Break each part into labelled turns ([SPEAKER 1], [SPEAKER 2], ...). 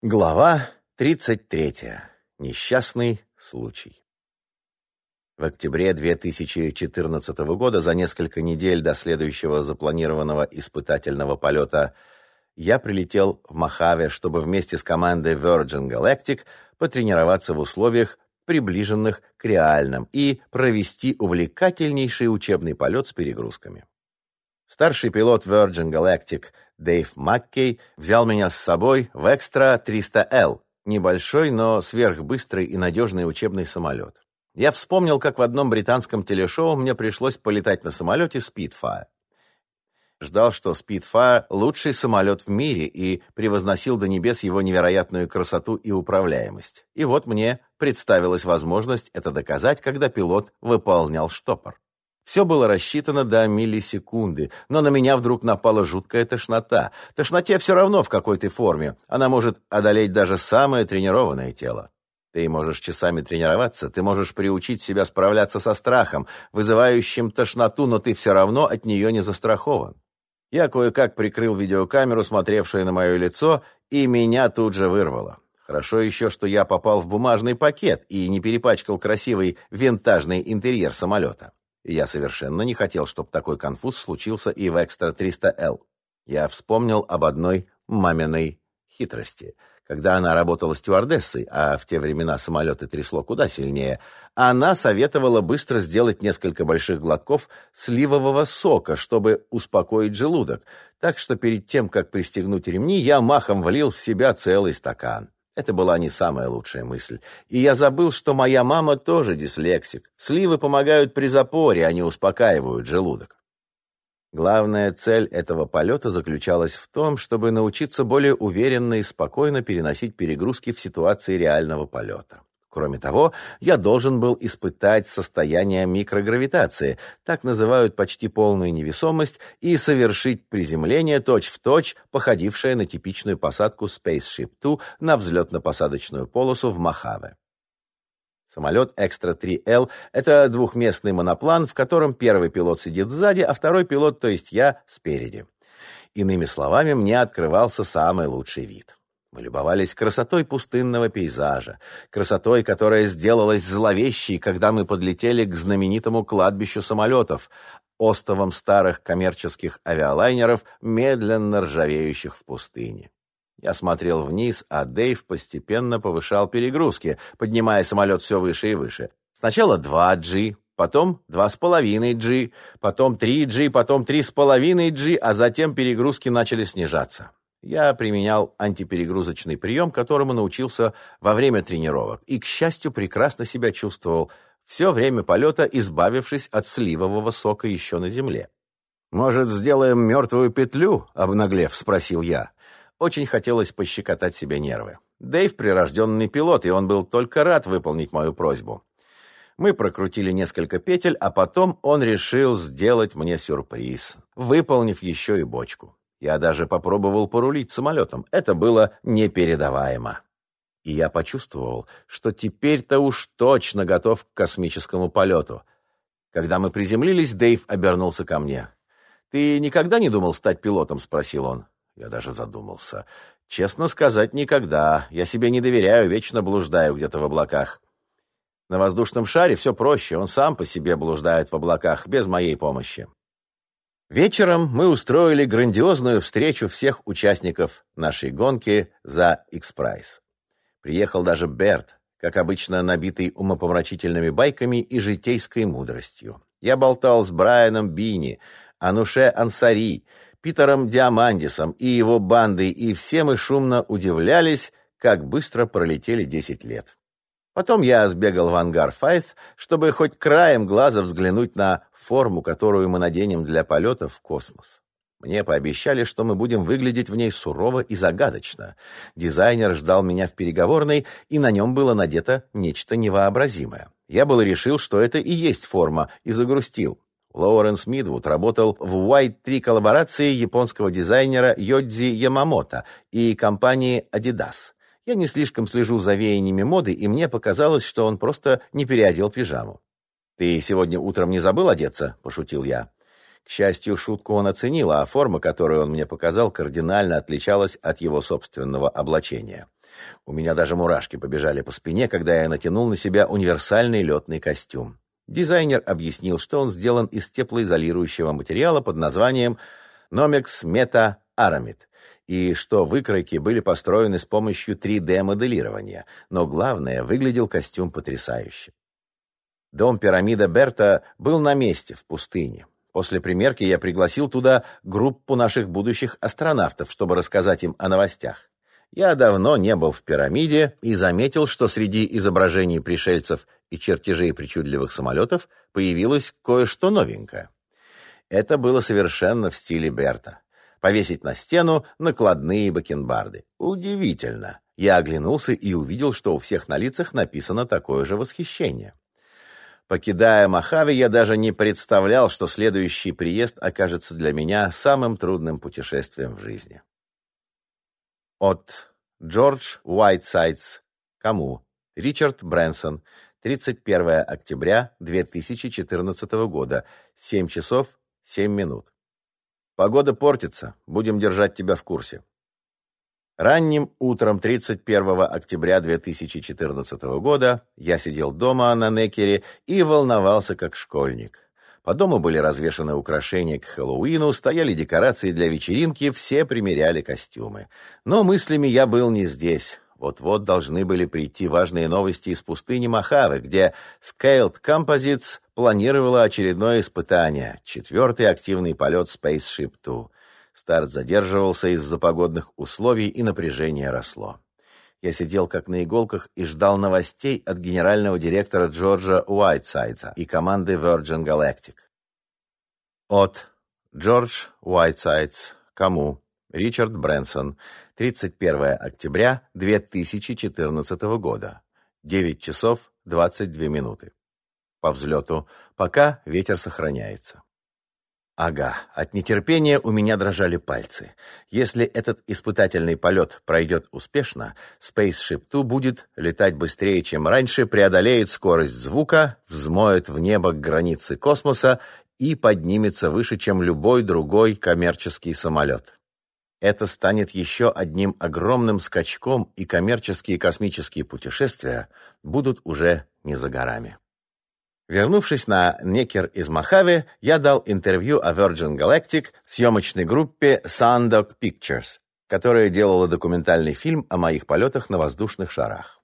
[SPEAKER 1] Глава 33. Несчастный случай. В октябре 2014 года, за несколько недель до следующего запланированного испытательного полета, я прилетел в Мохаве, чтобы вместе с командой Virgin Galactic потренироваться в условиях, приближенных к реальным, и провести увлекательнейший учебный полет с перегрузками. Старший пилот Virgin Galactic Дэйв Маккей взял меня с собой в Экстра 300L, небольшой, но сверхбыстрый и надежный учебный самолет. Я вспомнил, как в одном британском телешоу мне пришлось полетать на самолете Spitfire. Ждал, что Spitfire — лучший самолет в мире и превозносил до небес его невероятную красоту и управляемость. И вот мне представилась возможность это доказать, когда пилот выполнял штопор. Все было рассчитано до миллисекунды, но на меня вдруг напала жуткая тошнота. Тошноте все равно в какой то форме. Она может одолеть даже самое тренированное тело. Ты можешь часами тренироваться, ты можешь приучить себя справляться со страхом, вызывающим тошноту, но ты все равно от нее не застрахован. Я кое-как прикрыл видеокамеру, смотревшую на мое лицо, и меня тут же вырвало. Хорошо еще, что я попал в бумажный пакет и не перепачкал красивый винтажный интерьер самолета. Я совершенно не хотел, чтобы такой конфуз случился и в Экстра 300Л. Я вспомнил об одной маминой хитрости. Когда она работала стюардессой, а в те времена самолеты трясло куда сильнее, она советовала быстро сделать несколько больших глотков сливового сока, чтобы успокоить желудок. Так что перед тем, как пристегнуть ремни, я махом влил в себя целый стакан. Это была не самая лучшая мысль. И я забыл, что моя мама тоже дислексик. Сливы помогают при запоре, они успокаивают желудок. Главная цель этого полета заключалась в том, чтобы научиться более уверенно и спокойно переносить перегрузки в ситуации реального полета. Кроме того, я должен был испытать состояние микрогравитации, так называют почти полную невесомость, и совершить приземление точь-в-точь, точь, походившее на типичную посадку Spaceship Two на взлетно-посадочную полосу в Мохаве. Самолет Экстра-3Л — это двухместный моноплан, в котором первый пилот сидит сзади, а второй пилот, то есть я, спереди. Иными словами, мне открывался самый лучший вид. Мы любовались красотой пустынного пейзажа, красотой, которая сделалась зловещей, когда мы подлетели к знаменитому кладбищу самолетов, остовам старых коммерческих авиалайнеров, медленно ржавеющих в пустыне. Я смотрел вниз, а Дэйв постепенно повышал перегрузки, поднимая самолет все выше и выше. Сначала 2G, потом 2,5G, потом 3G, потом 3,5G, а затем перегрузки начали снижаться. Я применял антиперегрузочный прием, которому научился во время тренировок, и, к счастью, прекрасно себя чувствовал все время полета, избавившись от сливового сока еще на земле. «Может, сделаем мертвую петлю?» — обнаглев, спросил я. Очень хотелось пощекотать себе нервы. Дэйв — прирожденный пилот, и он был только рад выполнить мою просьбу. Мы прокрутили несколько петель, а потом он решил сделать мне сюрприз, выполнив еще и бочку. Я даже попробовал порулить самолетом. Это было непередаваемо. И я почувствовал, что теперь-то уж точно готов к космическому полету. Когда мы приземлились, Дэйв обернулся ко мне. «Ты никогда не думал стать пилотом?» — спросил он. Я даже задумался. «Честно сказать, никогда. Я себе не доверяю, вечно блуждаю где-то в облаках». На воздушном шаре все проще, он сам по себе блуждает в облаках, без моей помощи. Вечером мы устроили грандиозную встречу всех участников нашей гонки за X-Prize. Приехал даже Берт, как обычно набитый умопомрачительными байками и житейской мудростью. Я болтал с Брайаном Бини, Ануше Ансари, Питером Диамандисом и его бандой, и все мы шумно удивлялись, как быстро пролетели десять лет. Потом я сбегал в ангар Файт, чтобы хоть краем глаза взглянуть на форму, которую мы наденем для полета в космос. Мне пообещали, что мы будем выглядеть в ней сурово и загадочно. Дизайнер ждал меня в переговорной, и на нем было надето нечто невообразимое. Я было решил, что это и есть форма, и загрустил. Лоуренс Мидвуд работал в White 3 коллаборации японского дизайнера Йодзи Ямамото и компании Adidas. Я не слишком слежу за веяниями моды, и мне показалось, что он просто не переодел пижаму. «Ты сегодня утром не забыл одеться?» – пошутил я. К счастью, шутку он оценил, а форма, которую он мне показал, кардинально отличалась от его собственного облачения. У меня даже мурашки побежали по спине, когда я натянул на себя универсальный летный костюм. Дизайнер объяснил, что он сделан из теплоизолирующего материала под названием Nomex Meta Aramid, и что выкройки были построены с помощью 3D-моделирования, но главное, выглядел костюм потрясающе. Дом пирамида Берта был на месте, в пустыне. После примерки я пригласил туда группу наших будущих астронавтов, чтобы рассказать им о новостях. Я давно не был в пирамиде и заметил, что среди изображений пришельцев и чертежей причудливых самолетов появилось кое-что новенькое. Это было совершенно в стиле Берта. Повесить на стену накладные бакенбарды. Удивительно. Я оглянулся и увидел, что у всех на лицах написано такое же восхищение. Покидая Мохаве, я даже не представлял, что следующий приезд окажется для меня самым трудным путешествием в жизни. От Джордж Уайтсайдс. Кому? Ричард Брэнсон. 31 октября 2014 года. 7 часов 7 минут. Погода портится. Будем держать тебя в курсе. Ранним утром 31 октября 2014 года я сидел дома на Некере и волновался как школьник. По дому были развешаны украшения к Хэллоуину, стояли декорации для вечеринки, все примеряли костюмы. Но мыслями я был не здесь. Вот-вот должны были прийти важные новости из пустыни Мохаве, где Scaled Composites планировала очередное испытание — четвертый активный полет Spaceship Two. Старт задерживался из-за погодных условий, и напряжение росло. Я сидел как на иголках и ждал новостей от генерального директора Джорджа Уайтсайдса и команды Virgin Galactic. От Джордж Уайтсайдс. Кому? Ричард Брэнсон. 31 октября 2014 года. 9 часов 22 минуты. По взлету. Пока ветер сохраняется. Ага, от нетерпения у меня дрожали пальцы. Если этот испытательный полет пройдет успешно, Spaceship Two будет летать быстрее, чем раньше, преодолеет скорость звука, взмоет в небо границы космоса и поднимется выше, чем любой другой коммерческий самолет. Это станет еще одним огромным скачком, и коммерческие космические путешествия будут уже не за горами. Вернувшись на Некер из Мохаве, я дал интервью о Virgin Galactic съемочной группе Sandok Pictures, которая делала документальный фильм о моих полетах на воздушных шарах.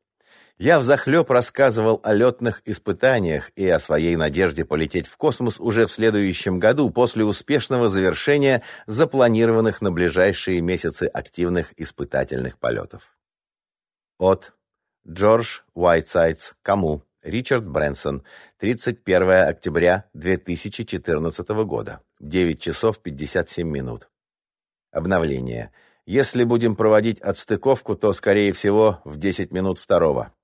[SPEAKER 1] Я взахлеб рассказывал о летных испытаниях и о своей надежде полететь в космос уже в следующем году после успешного завершения запланированных на ближайшие месяцы активных испытательных полетов. От Джордж Уайтсайдс. Кому? Ричард Брэнсон, 31 октября 2014 года, 9 часов 57 минут. Обновление. Если будем проводить отстыковку, то, скорее всего, в 10 минут второго.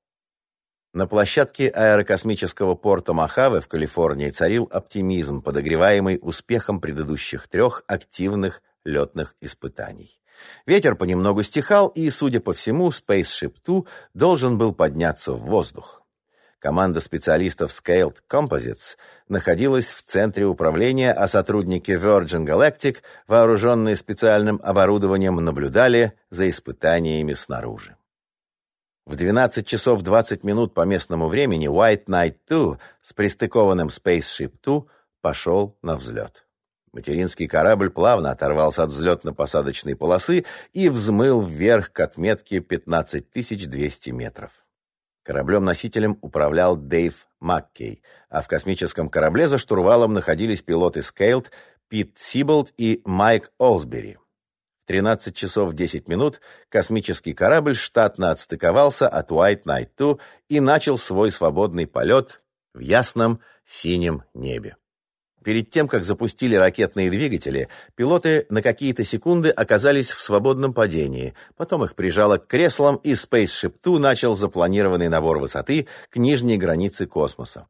[SPEAKER 1] На площадке аэрокосмического порта Мохаве в Калифорнии царил оптимизм, подогреваемый успехом предыдущих трех активных летных испытаний. Ветер понемногу стихал, и, судя по всему, Spaceship Two должен был подняться в воздух. Команда специалистов Scaled Composites находилась в центре управления, а сотрудники Virgin Galactic, вооруженные специальным оборудованием, наблюдали за испытаниями снаружи. В 12 часов 20 минут по местному времени White Knight 2 с пристыкованным Spaceship 2 пошел на взлет. Материнский корабль плавно оторвался от взлетно-посадочной полосы и взмыл вверх к отметке 15200 метров. Кораблем-носителем управлял Дэйв Маккей, а в космическом корабле за штурвалом находились пилоты Scaled, Пит Сиболд и Майк Олсбери. В 13 часов 10 минут космический корабль штатно отстыковался от White Knight 2 и начал свой свободный полет в ясном синем небе. Перед тем, как запустили ракетные двигатели, пилоты на какие-то секунды оказались в свободном падении. Потом их прижало к креслам, и Spaceship Two начал запланированный набор высоты к нижней границе космоса.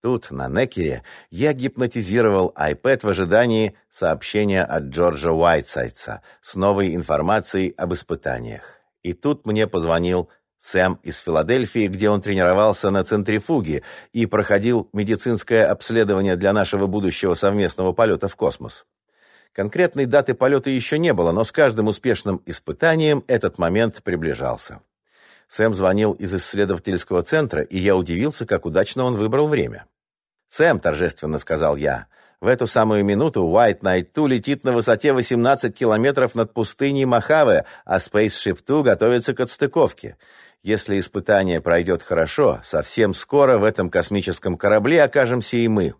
[SPEAKER 1] Тут, на Некере, я гипнотизировал iPad в ожидании сообщения от Джорджа Уайтсайдса с новой информацией об испытаниях. И тут мне позвонил Сэм из Филадельфии, где он тренировался на центрифуге и проходил медицинское обследование для нашего будущего совместного полета в космос. Конкретной даты полета еще не было, но с каждым успешным испытанием этот момент приближался. Сэм звонил из исследовательского центра, и я удивился, как удачно он выбрал время. «Сэм», — торжественно сказал я, — «в эту самую минуту White Knight 2 летит на высоте 18 километров над пустыней Мохаве, а Spaceship 2 готовится к отстыковке. Если испытание пройдет хорошо, совсем скоро в этом космическом корабле окажемся и мы».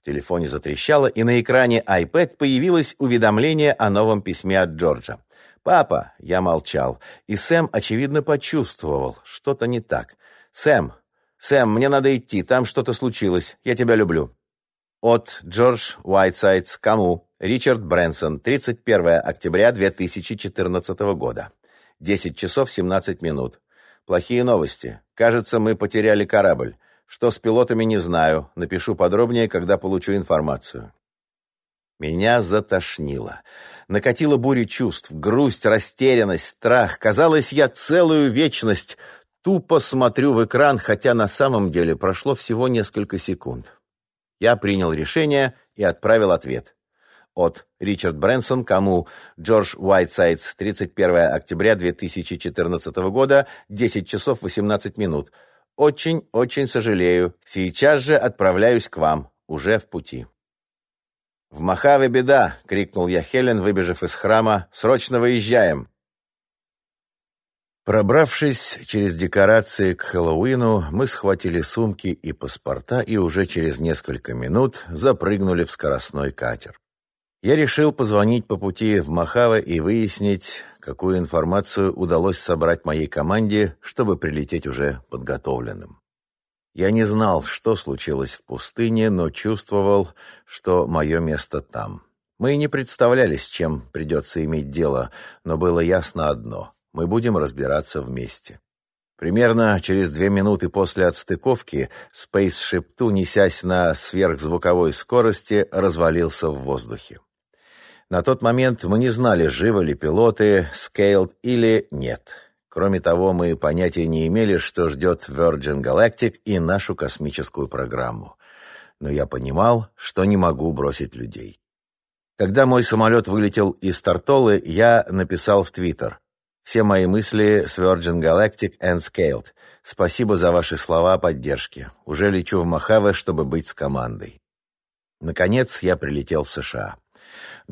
[SPEAKER 1] В телефоне затрещало, и на экране iPad появилось уведомление о новом письме от Джорджа. «Папа!» — я молчал, и Сэм, очевидно, почувствовал, что-то не так. «Сэм! Сэм, мне надо идти, там что-то случилось. Я тебя люблю». От Джордж Уайтсайдс кому? Ричард Брэнсон, 31 октября 2014 года. 10 часов 17 минут. Плохие новости. Кажется, мы потеряли корабль. Что с пилотами, не знаю. Напишу подробнее, когда получу информацию. Меня затошнило. Накатила буря чувств, грусть, растерянность, страх. Казалось, я целую вечность тупо смотрю в экран, хотя на самом деле прошло всего несколько секунд. Я принял решение и отправил ответ. От Ричард Брэнсон, кому Джордж Уайтсайдс, 31 октября 2014 года, 10 часов 18 минут. Очень-очень сожалею. Сейчас же отправляюсь к вам, уже в пути. «В Махаве беда!» — крикнул я Хелен, выбежав из храма. «Срочно выезжаем!» Пробравшись через декорации к Хэллоуину, мы схватили сумки и паспорта и уже через несколько минут запрыгнули в скоростной катер. Я решил позвонить по пути в Махаве и выяснить, какую информацию удалось собрать моей команде, чтобы прилететь уже подготовленным. Я не знал, что случилось в пустыне, но чувствовал, что мое место там. Мы не представляли, с чем придется иметь дело, но было ясно одно — мы будем разбираться вместе. Примерно через две минуты после отстыковки Spaceship Two, несясь на сверхзвуковой скорости, развалился в воздухе. На тот момент мы не знали, живы ли пилоты, Scaled или нет. Кроме того, мы понятия не имели, что ждет Virgin Galactic и нашу космическую программу. Но я понимал, что не могу бросить людей. Когда мой самолет вылетел из Тартолы, я написал в Твиттер. «Все мои мысли с Virgin Galactic and Scaled. Спасибо за ваши слова о поддержке. Уже лечу в Мохаве, чтобы быть с командой». Наконец я прилетел в США.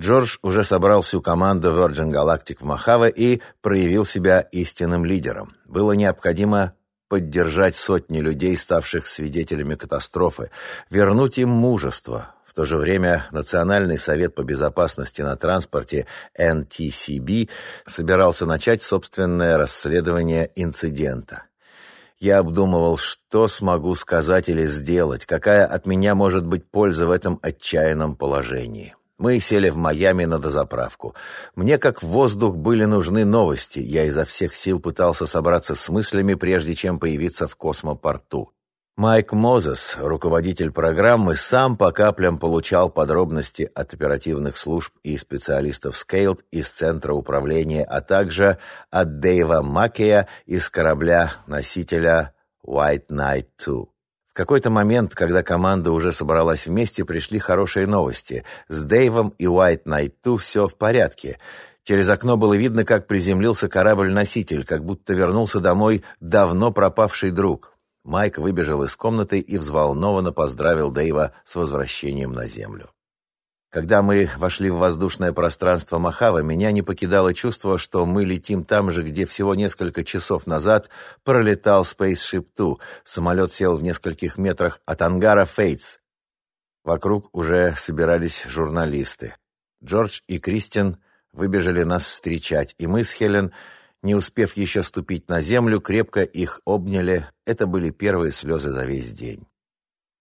[SPEAKER 1] Джордж уже собрал всю команду Virgin Galactic в Мохаве и проявил себя истинным лидером. Было необходимо поддержать сотни людей, ставших свидетелями катастрофы, вернуть им мужество. В то же время Национальный совет по безопасности на транспорте NTCB собирался начать собственное расследование инцидента. Я обдумывал, что смогу сказать или сделать, какая от меня может быть польза в этом отчаянном положении. Мы сели в Майами на дозаправку. Мне, как воздух, были нужны новости. Я изо всех сил пытался собраться с мыслями, прежде чем появиться в космопорту. Майк Мозес, руководитель программы, сам по каплям получал подробности от оперативных служб и специалистов Scaled из Центра управления, а также от Дэйва Маккея из корабля-носителя White Knight 2. Какой-то момент, когда команда уже собралась вместе, пришли хорошие новости. С Дэйвом и Уайт Найту все в порядке. Через окно было видно, как приземлился корабль-носитель, как будто вернулся домой давно пропавший друг. Майк выбежал из комнаты и взволнованно поздравил Дэйва с возвращением на Землю. Когда мы вошли в воздушное пространство Махава, меня не покидало чувство, что мы летим там же, где всего несколько часов назад пролетал Spaceship Two. Самолет сел в нескольких метрах от ангара Фейтс. Вокруг уже собирались журналисты. Джордж и Кристин выбежали нас встречать, и мы с Хелен, не успев еще ступить на землю, крепко их обняли. Это были первые слезы за весь день.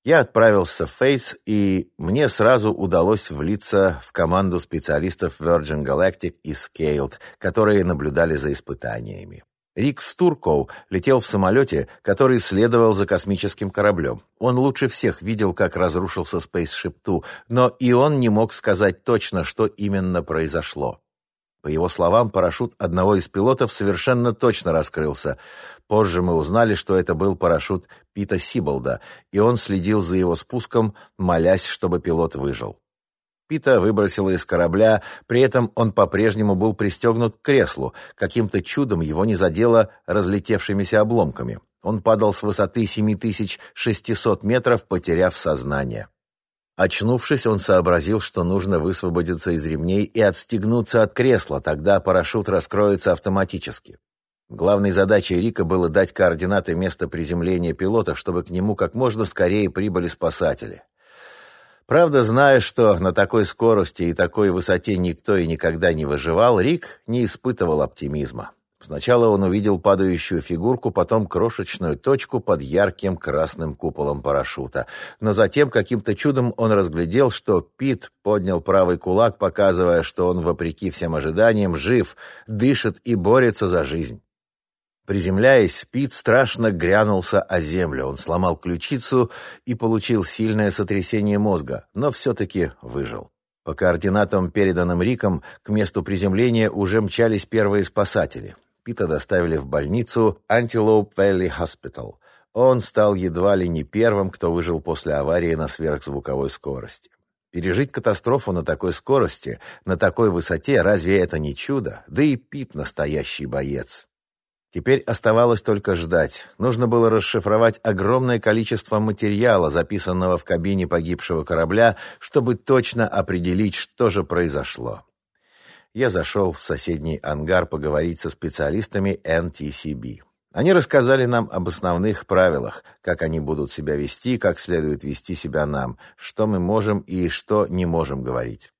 [SPEAKER 1] Я отправился в Фейс, и мне сразу удалось влиться в команду специалистов Virgin Galactic и Scaled, которые наблюдали за испытаниями. Рик Стуркоу летел в самолете, который следовал за космическим кораблем. Он лучше всех видел, как разрушился Spaceship Two, но и он не мог сказать точно, что именно произошло. По его словам, парашют одного из пилотов совершенно точно раскрылся. Позже мы узнали, что это был парашют Пита Сиболда, и он следил за его спуском, молясь, чтобы пилот выжил. Пита выбросило из корабля, при этом он по-прежнему был пристегнут к креслу. Каким-то чудом его не задело разлетевшимися обломками. Он падал с высоты 7600 метров, потеряв сознание. Очнувшись, он сообразил, что нужно высвободиться из ремней и отстегнуться от кресла, тогда парашют раскроется автоматически. Главной задачей Рика было дать координаты места приземления пилота, чтобы к нему как можно скорее прибыли спасатели. Правда, зная, что на такой скорости и такой высоте никто и никогда не выживал, Рик не испытывал оптимизма. Сначала он увидел падающую фигурку, потом крошечную точку под ярким красным куполом парашюта. Но затем каким-то чудом он разглядел, что Пит поднял правый кулак, показывая, что он, вопреки всем ожиданиям, жив, дышит и борется за жизнь. Приземляясь, Пит страшно грянулся о землю. Он сломал ключицу и получил сильное сотрясение мозга, но все-таки выжил. По координатам, переданным Риком, к месту приземления уже мчались первые спасатели. Пита доставили в больницу Antelope Valley Hospital. Он стал едва ли не первым, кто выжил после аварии на сверхзвуковой скорости. Пережить катастрофу на такой скорости, на такой высоте, разве это не чудо? Да и Пит настоящий боец. Теперь оставалось только ждать. Нужно было расшифровать огромное количество материала, записанного в кабине погибшего корабля, чтобы точно определить, что же произошло я зашел в соседний ангар поговорить со специалистами NTCB. Они рассказали нам об основных правилах, как они будут себя вести, как следует вести себя нам, что мы можем и что не можем говорить.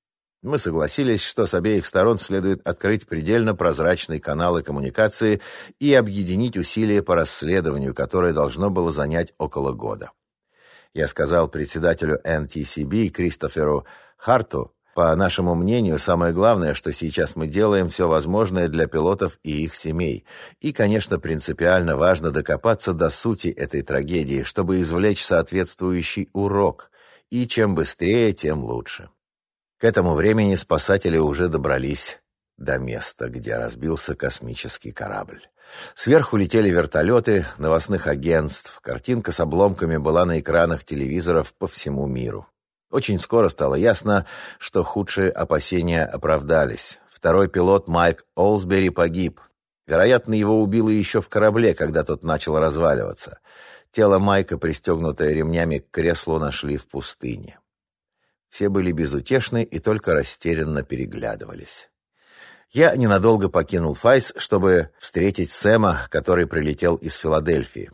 [SPEAKER 1] Мы согласились, что с обеих сторон следует открыть предельно прозрачные каналы коммуникации и объединить усилия по расследованию, которое должно было занять около года. Я сказал председателю NTCB Кристоферу Харту, по нашему мнению, самое главное, что сейчас мы делаем все возможное для пилотов и их семей. И, конечно, принципиально важно докопаться до сути этой трагедии, чтобы извлечь соответствующий урок. И чем быстрее, тем лучше. К этому времени спасатели уже добрались до места, где разбился космический корабль. Сверху летели вертолеты новостных агентств. Картинка с обломками была на экранах телевизоров по всему миру. Очень скоро стало ясно, что худшие опасения оправдались. Второй пилот Майк Олсбери погиб. Вероятно, его убило еще в корабле, когда тот начал разваливаться. Тело Майка, пристегнутое ремнями к креслу, нашли в пустыне. Все были безутешны и только растерянно переглядывались. Я ненадолго покинул Файс, чтобы встретить Сэма, который прилетел из Филадельфии.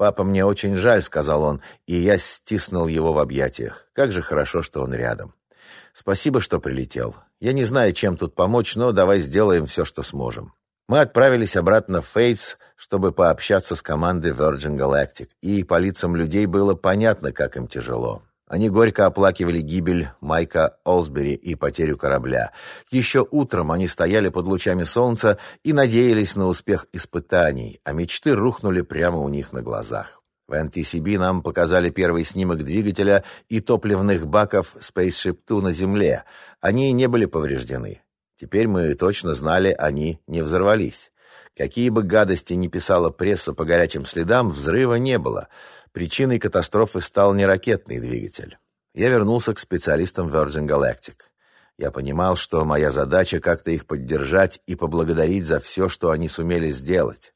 [SPEAKER 1] «Папа, мне очень жаль», — сказал он, и я стиснул его в объятиях. Как же хорошо, что он рядом. «Спасибо, что прилетел. Я не знаю, чем тут помочь, но давай сделаем все, что сможем». Мы отправились обратно в Фейтс, чтобы пообщаться с командой Virgin Galactic, и по лицам людей было понятно, как им тяжело. Они горько оплакивали гибель Майка Олсбери и потерю корабля. Еще утром они стояли под лучами солнца и надеялись на успех испытаний, а мечты рухнули прямо у них на глазах. В NTCB нам показали первый снимок двигателя и топливных баков Spaceship Two на Земле. Они не были повреждены. Теперь мы точно знали, они не взорвались. Какие бы гадости ни писала пресса по горячим следам, взрыва не было — Причиной катастрофы стал не ракетный двигатель. Я вернулся к специалистам Virgin Galactic. Я понимал, что моя задача как-то их поддержать и поблагодарить за все, что они сумели сделать.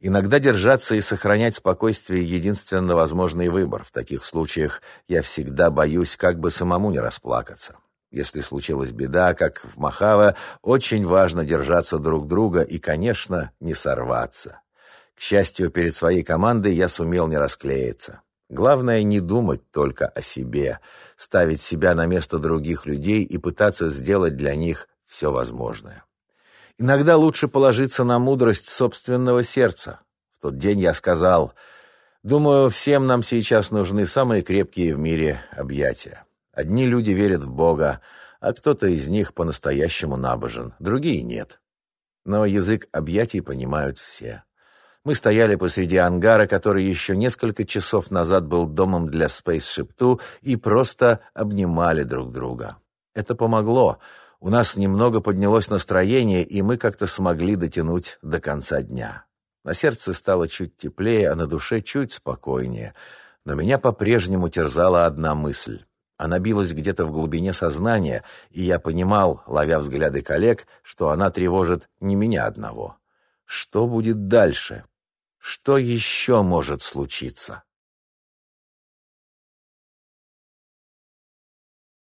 [SPEAKER 1] Иногда держаться и сохранять спокойствие — единственно возможный выбор. В таких случаях я всегда боюсь, как бы самому не расплакаться. Если случилась беда, как в Махава, очень важно держаться друг друга и, конечно, не сорваться. К счастью, перед своей командой я сумел не расклеиться. Главное не думать только о себе, ставить себя на место других людей и пытаться сделать для них все возможное. Иногда лучше положиться на мудрость собственного сердца. В тот день я сказал, думаю, всем нам сейчас нужны самые крепкие в мире объятия. Одни люди верят в Бога, а кто-то из них по-настоящему набожен, другие нет. Но язык объятий понимают все. Мы стояли посреди ангара, который еще несколько часов назад был домом для Spaceship Two, и просто обнимали друг друга. Это помогло. У нас немного поднялось настроение, и мы как-то смогли дотянуть до конца дня. На сердце стало чуть теплее, а на душе чуть спокойнее. Но меня по-прежнему терзала одна мысль. Она билась где-то в глубине сознания, и я понимал, ловя взгляды коллег, что она тревожит не меня одного. Что будет дальше? Что еще может случиться?